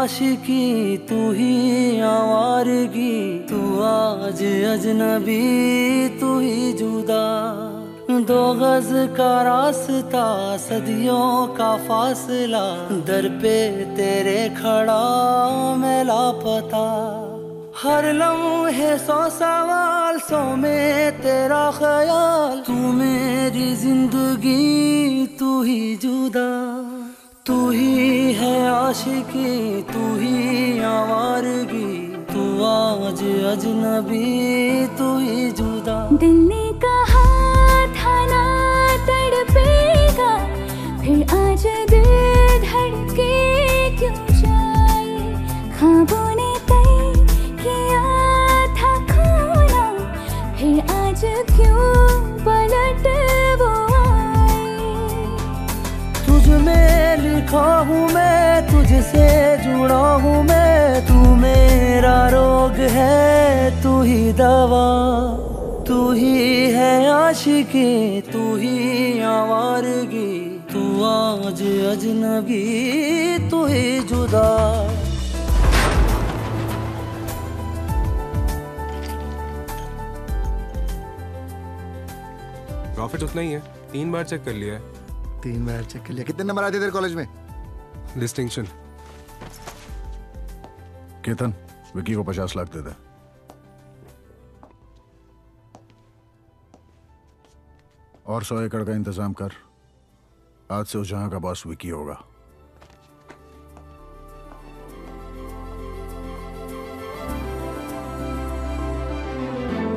आशिकी, तू ही आवारगी, तू आज अजनबी, तू ही जुदा। दो गज का रास्ता, सदियों का फासला, दर पे तेरे खड़ा मैं लापता। हर लम्हे सौ सवाल, सौ में तेरा ख्याल, तू मेरी ज़िंदगी, तू ही जुदा, तू ही है आशिकी तू ही आवारगी तू आज अजनबी तू ही जुदा। दिल लिखा हूँ मैं, तुझसे जुड़ा हूँ मैं। तू मेरा रोग है, तू ही दवा। तू ही है आशिकी, तू ही आवारगी। तू आज अजनबी, तू ही जुदा। प्रॉफिट उतना ही है, तीन बार चेक कर लिया है। तीन बार चेक कर लिया। कितने नंबर आते तेरे कॉलेज में? डिस्टिंक्शन केतन विकी को पचास लाख दे दे। और सौ एकड़ का इंतज़ाम कर। आज से उस जहाँ का बॉस विकी होगा।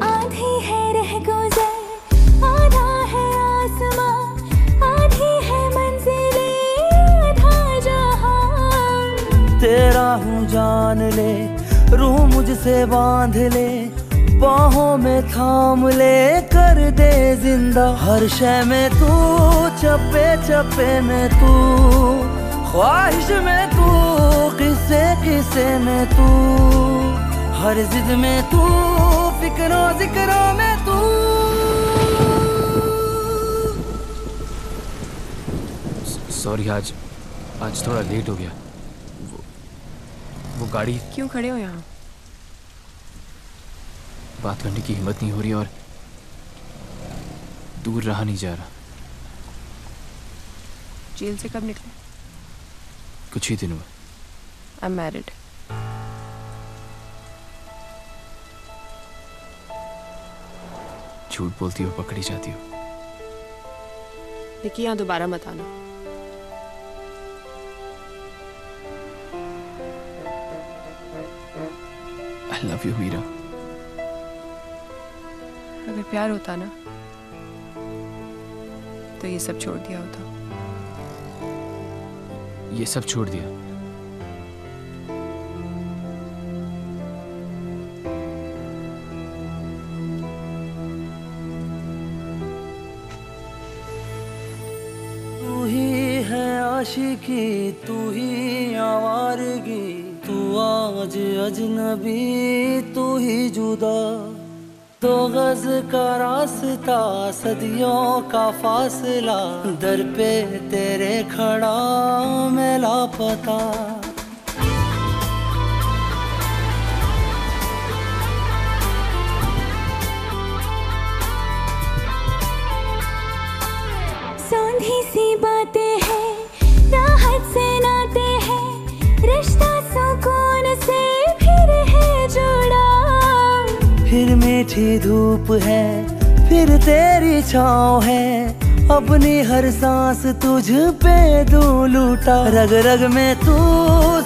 आधी है रह गुजर। जान ले, रूह मुझसे बाँध ले, बाहों में थाम ले, कर दे ज़िंदा। हर शय में तू, चप्पे चप्पे में तू, ख्वाहिश में तू, किस्से किस्से में तू। हर जिद में तू, फिक्रों जिक्रों में तू। सॉरी, आज आज थोड़ा लेट हो गया। वो गाड़ी क्यों खड़े हो यहाँ? बात करने की हिम्मत नहीं हो रही और दूर रहा नहीं जा रहा। जेल से कब निकले? कुछ ही दिन हुए। आई एम मैरिड झूठ बोलती हो पकड़ी जाती हो। देखिए यहाँ दोबारा मत आना। आई लव यू मीरा अगर प्यार होता ना तो ये सब छोड़ दिया होता। ये सब छोड़ दिया। तू ही है आशिकी तू ही आवारगी। तू आज अजनबी, तू ही जुदा। दो गज का रास्ता, सदियों का फासला। दर पे तेरे खड़ा, मैं लापता। मीठी धूप है, फिर तेरी छाँव है। अपनी हर सांस तुझ पे दू लूटा। रग रग में तू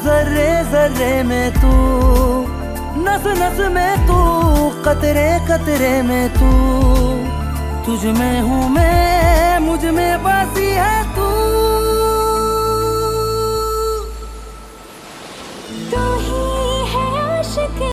जर्रे जर्रे में तू। नस नस में तू कतरे कतरे में तू। तुझ में हूँ मैं